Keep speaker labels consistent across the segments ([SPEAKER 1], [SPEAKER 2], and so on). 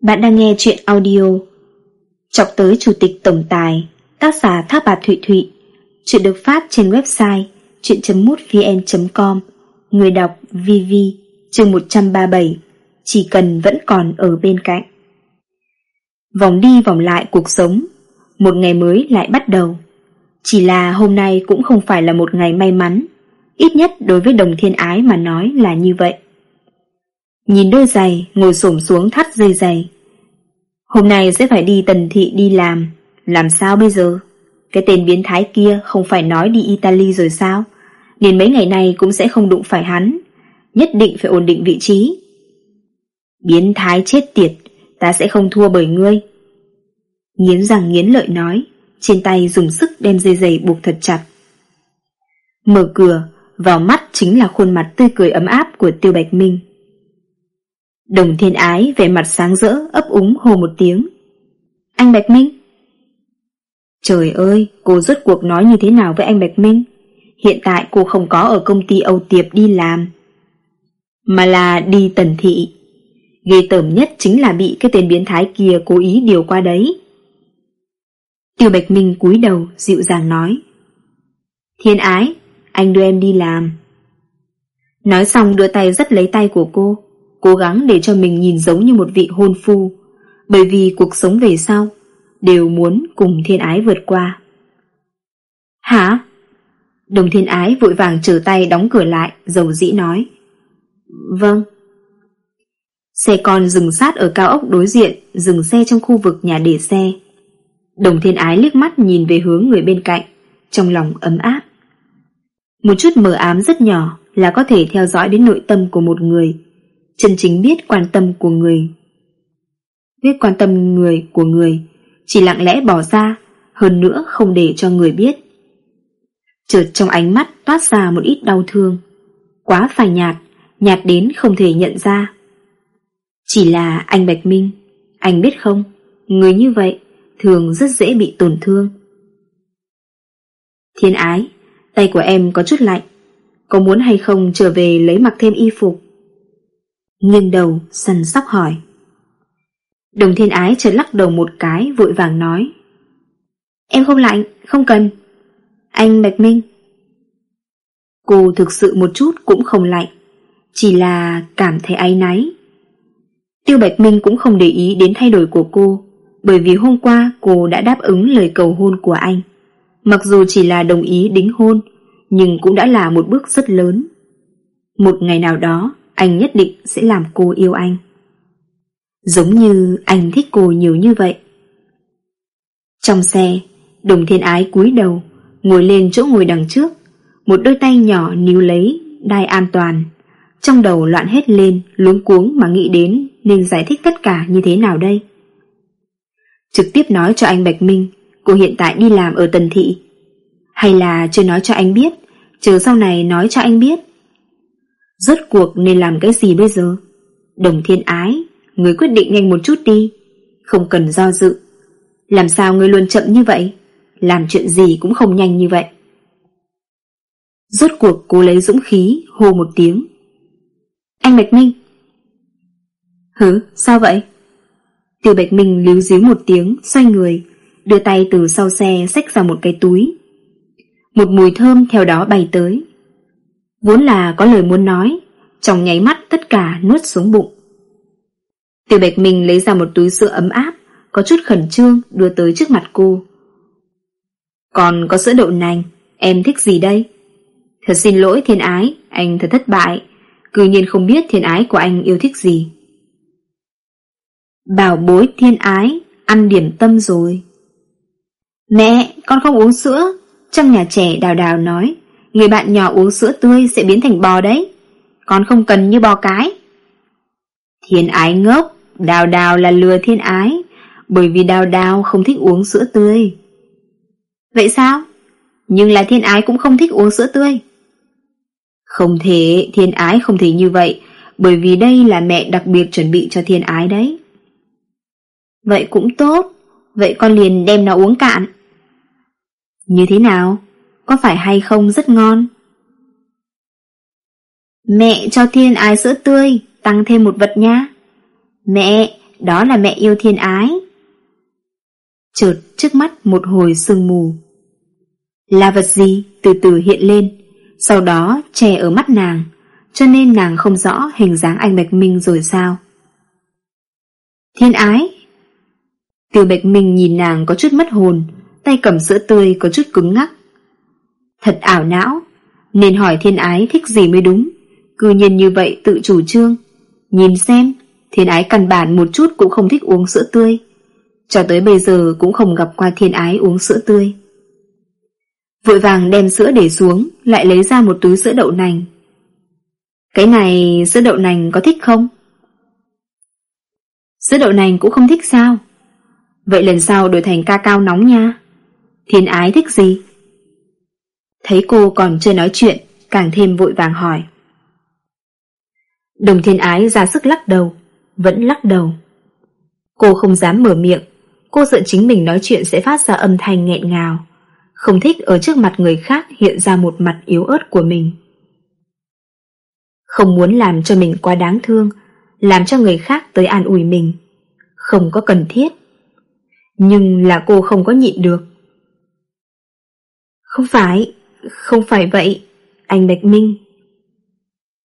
[SPEAKER 1] Bạn đang nghe chuyện audio. Chọc tới Chủ tịch Tổng Tài, Tác giả Thác Bà Thụy Thụy. Chuyện được phát trên website chuyện.mútvn.com Người đọc VV chương 137 Chỉ cần vẫn còn ở bên cạnh. Vòng đi vòng lại cuộc sống, Một ngày mới lại bắt đầu. Chỉ là hôm nay cũng không phải là một ngày may mắn. Ít nhất đối với đồng thiên ái mà nói là như vậy. Nhìn đôi giày, Ngồi xổm xuống thắt dây giày. Hôm nay sẽ phải đi tần thị đi làm. Làm sao bây giờ? Cái tên biến thái kia không phải nói đi Italy rồi sao? Nên mấy ngày này cũng sẽ không đụng phải hắn. Nhất định phải ổn định vị trí. Biến thái chết tiệt, Ta sẽ không thua bởi ngươi. Nghiến răng nghiến lợi nói, Trên tay dùng sức đem dây giày buộc thật chặt. Mở cửa, Vào mắt chính là khuôn mặt tươi cười ấm áp của Tiêu Bạch Minh. Đồng thiên ái vẻ mặt sáng rỡ ấp úng hồ một tiếng. Anh Bạch Minh? Trời ơi, cô rốt cuộc nói như thế nào với anh Bạch Minh? Hiện tại cô không có ở công ty Âu Tiệp đi làm. Mà là đi tần thị. Ghê tởm nhất chính là bị cái tên biến thái kia cố ý điều qua đấy. Tiêu Bạch Minh cúi đầu dịu dàng nói. Thiên ái, anh đưa em đi làm. Nói xong đưa tay rất lấy tay của cô cố gắng để cho mình nhìn giống như một vị hôn phu, bởi vì cuộc sống về sau đều muốn cùng thiên ái vượt qua. Hả? Đồng thiên ái vội vàng trở tay đóng cửa lại, dầu dĩ nói. Vâng. Xe con dừng sát ở cao ốc đối diện, dừng xe trong khu vực nhà để xe. Đồng thiên ái liếc mắt nhìn về hướng người bên cạnh, trong lòng ấm áp. Một chút mờ ám rất nhỏ là có thể theo dõi đến nội tâm của một người, chân chính biết quan tâm của người. Biết quan tâm người của người, chỉ lặng lẽ bỏ ra, hơn nữa không để cho người biết. Chợt trong ánh mắt toát ra một ít đau thương. Quá phai nhạt, nhạt đến không thể nhận ra. Chỉ là anh Bạch Minh, anh biết không, người như vậy thường rất dễ bị tổn thương. Thiên ái, tay của em có chút lạnh, có muốn hay không trở về lấy mặc thêm y phục? Nghiêng đầu săn sóc hỏi. Đồng thiên ái chợt lắc đầu một cái vội vàng nói. Em không lạnh, không cần. Anh Bạch Minh. Cô thực sự một chút cũng không lạnh, chỉ là cảm thấy áy náy. Tiêu Bạch Minh cũng không để ý đến thay đổi của cô, bởi vì hôm qua cô đã đáp ứng lời cầu hôn của anh. Mặc dù chỉ là đồng ý đính hôn, nhưng cũng đã là một bước rất lớn. Một ngày nào đó, anh nhất định sẽ làm cô yêu anh. Giống như anh thích cô nhiều như vậy. Trong xe, đồng thiên ái cúi đầu, ngồi lên chỗ ngồi đằng trước, một đôi tay nhỏ níu lấy, đai an toàn. Trong đầu loạn hết lên, luống cuống mà nghĩ đến nên giải thích tất cả như thế nào đây. Trực tiếp nói cho anh Bạch Minh, cô hiện tại đi làm ở Tần Thị. Hay là chưa nói cho anh biết, chờ sau này nói cho anh biết. Rốt cuộc nên làm cái gì bây giờ? Đồng thiên ái, người quyết định nhanh một chút đi. Không cần do dự. Làm sao người luôn chậm như vậy? Làm chuyện gì cũng không nhanh như vậy. Rốt cuộc cô lấy dũng khí, hô một tiếng. Anh Bạch Minh. Hứ, sao vậy? Tiêu Bạch Minh líu díu một tiếng, xoay người, đưa tay từ sau xe xách ra một cái túi. Một mùi thơm theo đó bay tới. Vốn là có lời muốn nói, Trong nháy mắt tất cả nuốt xuống bụng. Tiểu Bạch Minh lấy ra một túi sữa ấm áp, Có chút khẩn trương đưa tới trước mặt cô. Còn có sữa đậu nành, Em thích gì đây? Thật xin lỗi thiên ái, Anh thật thất bại Cứ nhiên không biết thiên ái của anh yêu thích gì. Bảo bối thiên ái, Ăn điểm tâm rồi. Mẹ, con không uống sữa, Trong nhà trẻ đào đào nói. Người bạn nhỏ uống sữa tươi sẽ biến thành bò đấy. Con không cần như bò cái. Thiên ái ngốc, Đào đào là lừa thiên ái, Bởi vì đào đào không thích uống sữa tươi. Vậy sao? Nhưng là thiên ái cũng không thích uống sữa tươi. Không thể, Thiên ái không thể như vậy, Bởi vì đây là mẹ đặc biệt chuẩn bị cho thiên ái đấy. Vậy cũng tốt, Vậy con liền đem nó uống cạn. Như thế nào? Có phải hay không rất ngon? Mẹ cho thiên ái sữa tươi, tăng thêm một vật nha. Mẹ, đó là mẹ yêu thiên ái. Chợt trước mắt một hồi sương mù. Là vật gì từ từ hiện lên, sau đó che ở mắt nàng, cho nên nàng không rõ hình dáng anh Bạch Minh rồi sao. Thiên ái! Tiêu Bạch Minh nhìn nàng có chút mất hồn, tay cầm sữa tươi có chút cứng ngắc. Thật ảo não, nên hỏi thiên ái thích gì mới đúng, cư nhiên như vậy tự chủ trương. Nhìn xem, thiên ái căn bản một chút cũng không thích uống sữa tươi. Cho tới bây giờ cũng không gặp qua thiên ái uống sữa tươi. Vội vàng đem sữa để xuống, lại lấy ra một túi sữa đậu nành. Cái này sữa đậu nành có thích không? Sữa đậu nành cũng không thích sao? Vậy lần sau đổi thành ca cao nóng nha. Thiên ái thích gì? Thấy cô còn chưa nói chuyện, càng thêm vội vàng hỏi. Đồng thiên ái ra sức lắc đầu, vẫn lắc đầu. Cô không dám mở miệng, cô sợ chính mình nói chuyện sẽ phát ra âm thanh nghẹn ngào, không thích ở trước mặt người khác hiện ra một mặt yếu ớt của mình. Không muốn làm cho mình quá đáng thương, làm cho người khác tới an ủi mình. Không có cần thiết. Nhưng là cô không có nhịn được. Không phải, không phải vậy, anh Bạch Minh.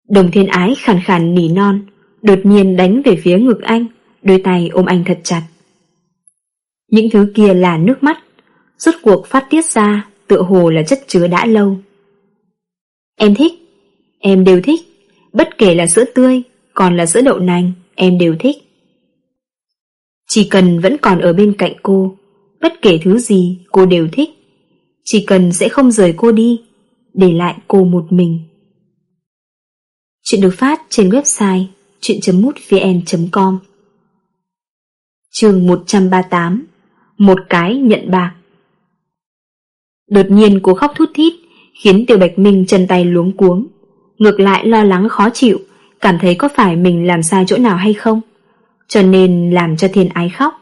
[SPEAKER 1] Đồng thiên ái khàn khàn nỉ non, đột nhiên đánh về phía ngực anh, đôi tay ôm anh thật chặt. Những thứ kia là nước mắt, rốt cuộc phát tiết ra, tựa hồ là chất chứa đã lâu. Em thích, em đều thích, bất kể là sữa tươi, còn là sữa đậu nành, em đều thích. Chỉ cần vẫn còn ở bên cạnh cô, bất kể thứ gì cô đều thích. Chỉ cần sẽ không rời cô đi, để lại cô một mình. Chuyện được phát trên website chuyện.mútvn.com Chương 138 Một cái nhận bạc. Đột nhiên cô khóc thút thít khiến Tiểu Bạch Minh chân tay luống cuống. Ngược lại lo lắng khó chịu cảm thấy có phải mình làm sai chỗ nào hay không cho nên làm cho thiên ái khóc.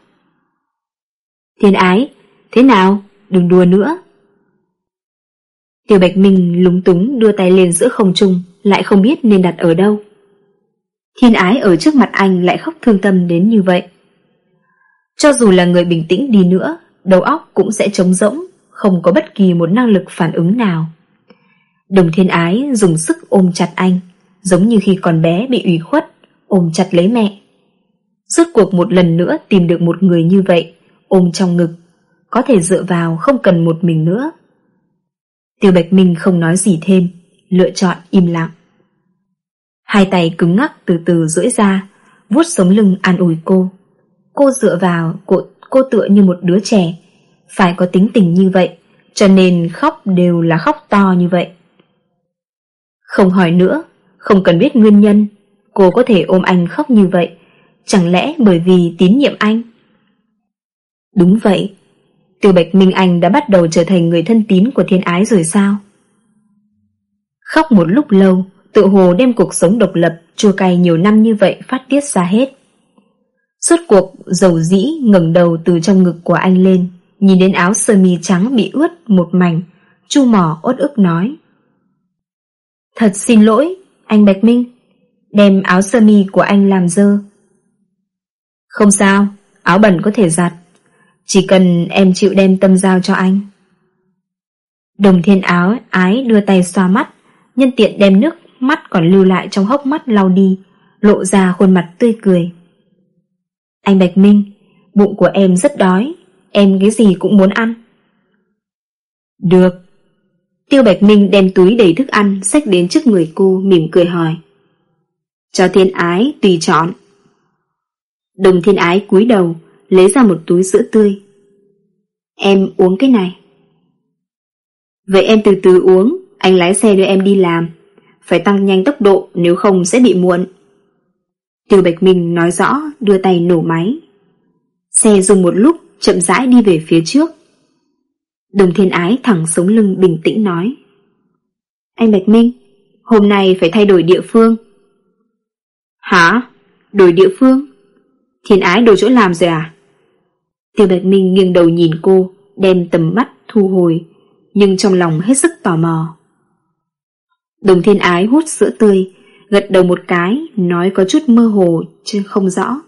[SPEAKER 1] Thiên ái Thế nào? Đừng đùa nữa. Tiểu Bạch Minh lúng túng đưa tay lên giữa không trung, lại không biết nên đặt ở đâu. Thiên ái ở trước mặt anh lại khóc thương tâm đến như vậy. Cho dù là người bình tĩnh đi nữa, Đầu óc cũng sẽ trống rỗng, Không có bất kỳ một năng lực phản ứng nào. Đồng thiên ái dùng sức ôm chặt anh, Giống như khi còn bé bị ủy khuất, Ôm chặt lấy mẹ. Rốt cuộc một lần nữa tìm được một người như vậy, Ôm trong ngực, Có thể dựa vào không cần một mình nữa Tiêu Bạch Minh không nói gì thêm Lựa chọn im lặng. Hai tay cứng ngắc từ từ duỗi ra vuốt sống lưng an ủi cô. Cô dựa vào cô, cô tựa như một đứa trẻ. Phải có tính tình như vậy Cho nên khóc đều là khóc to như vậy. Không hỏi nữa Không cần biết nguyên nhân Cô có thể ôm anh khóc như vậy. Chẳng lẽ bởi vì tín nhiệm anh? Đúng vậy từ Bạch Minh Anh đã bắt đầu trở thành người thân tín của thiên ái rồi sao? Khóc một lúc lâu, Tự hồ đem cuộc sống độc lập, Chua cay nhiều năm như vậy phát tiết ra hết. Suốt cuộc, Dầu dĩ ngẩng đầu từ trong ngực của anh lên, Nhìn đến áo sơ mi trắng bị ướt một mảnh, Chu mỏ ốt ức nói. Thật xin lỗi, Anh Bạch Minh, Đem áo sơ mi của anh làm dơ. Không sao, Áo bẩn có thể giặt chỉ cần em chịu đem tâm giao cho anh. Đồng thiên áo ái đưa tay xoa mắt. Nhân tiện đem nước mắt còn lưu lại trong hốc mắt lau đi, Lộ ra khuôn mặt tươi cười. Anh Bạch Minh, Bụng của em rất đói, Em cái gì cũng muốn ăn. Được. Tiêu Bạch Minh đem túi đầy thức ăn Xách đến trước người cô, mỉm cười hỏi. Cho thiên ái tùy chọn. Đồng thiên ái cúi đầu Lấy ra một túi sữa tươi. Em uống cái này. Vậy em từ từ uống, Anh lái xe đưa em đi làm. Phải tăng nhanh tốc độ, nếu không sẽ bị muộn. Tiêu Bạch Minh nói rõ, Đưa tay nổ máy. Xe dùng một lúc, chậm rãi đi về phía trước. Đồng thiên ái thẳng sống lưng bình tĩnh nói. Anh Bạch Minh, Hôm nay phải thay đổi địa phương. Hả? Đổi địa phương? Thiên ái đổi chỗ làm rồi à? Tiêu Bạch Minh nghiêng đầu nhìn cô Đem tầm mắt thu hồi Nhưng trong lòng hết sức tò mò Đồng thiên ái hút sữa tươi Gật đầu một cái Nói có chút mơ hồ chứ không rõ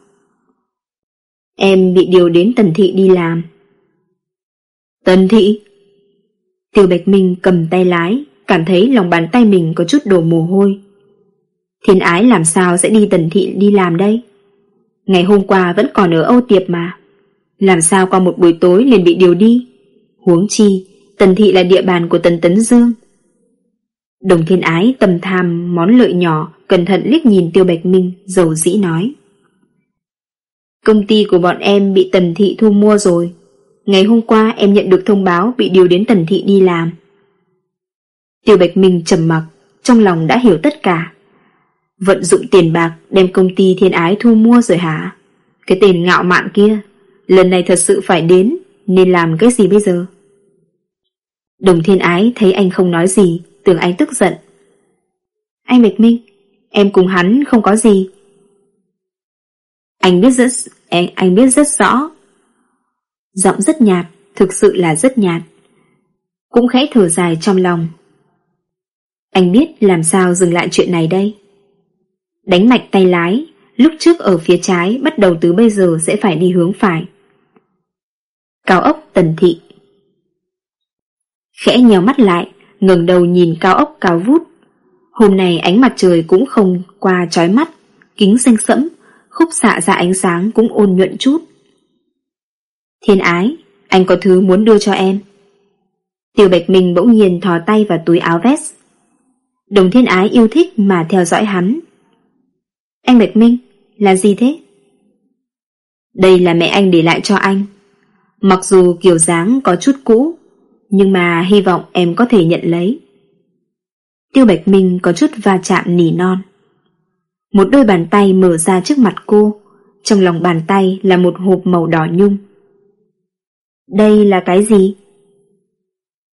[SPEAKER 1] Em bị điều đến Tần Thị đi làm. Tần Thị? Tiêu Bạch Minh cầm tay lái, cảm thấy lòng bàn tay mình có chút đổ mồ hôi. Thiên ái làm sao sẽ đi Tần Thị đi làm đây? Ngày hôm qua vẫn còn ở Âu Tiệp mà. Làm sao qua một buổi tối liền bị điều đi? Huống chi, Tần Thị là địa bàn của Tần Tấn Dương. Đồng thiên ái tầm tham món lợi nhỏ, cẩn thận liếc nhìn Tiêu Bạch Minh, dầu dĩ nói. Công ty của bọn em bị Tần Thị thu mua rồi. Ngày hôm qua em nhận được thông báo bị điều đến Tần Thị đi làm. Tiêu Bạch Minh trầm mặc, trong lòng đã hiểu tất cả. Vận dụng tiền bạc đem công ty thiên ái thu mua rồi hả? Cái tên ngạo mạn kia, lần này thật sự phải đến, nên làm cái gì bây giờ? Đồng thiên ái thấy anh không nói gì, tưởng anh tức giận. Anh Bạch Minh, em cùng hắn không có gì. Anh biết rất, anh, anh biết rất rõ. Giọng rất nhạt, thực sự là rất nhạt. Cũng khẽ thở dài trong lòng. Anh biết làm sao dừng lại chuyện này đây. Đánh mạnh tay lái, lúc trước ở phía trái bắt đầu từ bây giờ sẽ phải đi hướng phải. Cao ốc tần thị Khẽ nhèo mắt lại, ngẩng đầu nhìn cao ốc cao vút. Hôm nay ánh mặt trời cũng không qua trói mắt, kính xanh sẫm, khúc xạ ra ánh sáng cũng ôn nhuận chút. Thiên ái, anh có thứ muốn đưa cho em. Tiêu Bạch Minh bỗng nhiên thò tay vào túi áo vest. Đồng thiên ái yêu thích mà theo dõi hắn. Anh Bạch Minh, là gì thế? Đây là mẹ anh để lại cho anh. Mặc dù kiểu dáng có chút cũ, nhưng mà hy vọng em có thể nhận lấy. Tiêu Bạch Minh có chút va chạm nỉ non. Một đôi bàn tay mở ra trước mặt cô, trong lòng bàn tay là một hộp màu đỏ nhung. Đây là cái gì?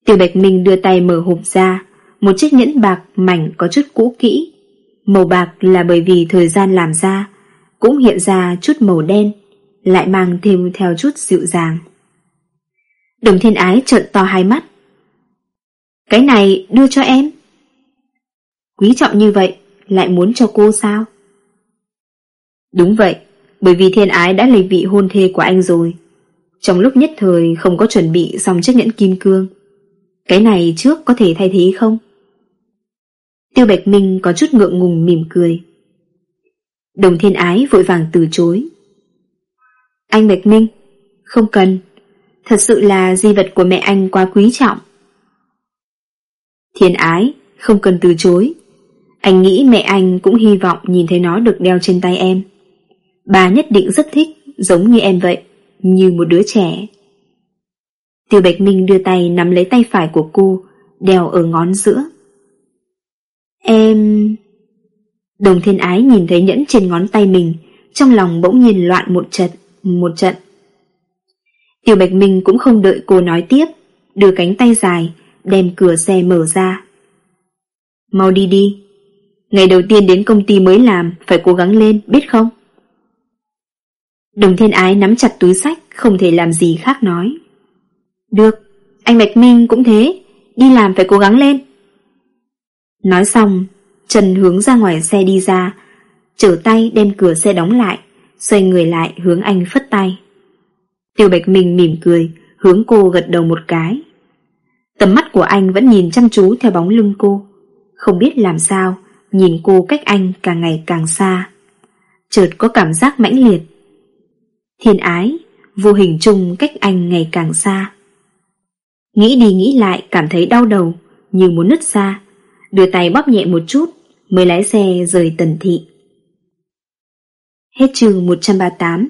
[SPEAKER 1] Tiêu Bạch Minh đưa tay mở hộp ra, một chiếc nhẫn bạc mảnh có chút cũ kỹ. Màu bạc là bởi vì thời gian làm ra, cũng hiện ra chút màu đen, lại mang thêm theo chút dịu dàng. Đồng thiên ái trợn to hai mắt. Cái này đưa cho em. Quý trọng như vậy, lại muốn cho cô sao? Đúng vậy, bởi vì thiên ái đã lấy vị hôn thê của anh rồi. Trong lúc nhất thời không có chuẩn bị xong chiếc nhẫn kim cương. Cái này trước có thể thay thế không? Tiêu Bạch Minh có chút ngượng ngùng mỉm cười. Đồng thiên ái vội vàng từ chối. Anh Bạch Minh, không cần. Thật sự là di vật của mẹ anh quá quý trọng. Thiên ái, không cần từ chối. Anh nghĩ mẹ anh cũng hy vọng nhìn thấy nó được đeo trên tay em. Bà nhất định rất thích, giống như em vậy, như một đứa trẻ. Tiêu Bạch Minh đưa tay nắm lấy tay phải của cô, đeo ở ngón giữa. Em... Đồng thiên ái nhìn thấy nhẫn trên ngón tay mình, trong lòng bỗng nhiên loạn một trận, một trận. Tiểu Bạch Minh cũng không đợi cô nói tiếp, đưa cánh tay dài, đem cửa xe mở ra. Mau đi đi. Ngày đầu tiên đến công ty mới làm, phải cố gắng lên, biết không? Đồng thiên ái nắm chặt túi sách, không thể làm gì khác nói. Được, anh Bạch Minh cũng thế, đi làm phải cố gắng lên. Nói xong, Trần hướng ra ngoài xe đi ra, trở tay đem cửa xe đóng lại, xoay người lại hướng anh phất tay. Tiêu Bạch Minh mỉm cười, hướng cô gật đầu một cái. Tầm mắt của anh vẫn nhìn chăm chú theo bóng lưng cô. Không biết làm sao, nhìn cô cách anh càng ngày càng xa. Chợt có cảm giác mãnh liệt. Thiên ái, vô hình chung cách anh ngày càng xa. Nghĩ đi nghĩ lại cảm thấy đau đầu, như muốn nứt ra. Đưa tay bóp nhẹ một chút, mới lái xe rời tần thị. Hết chương 138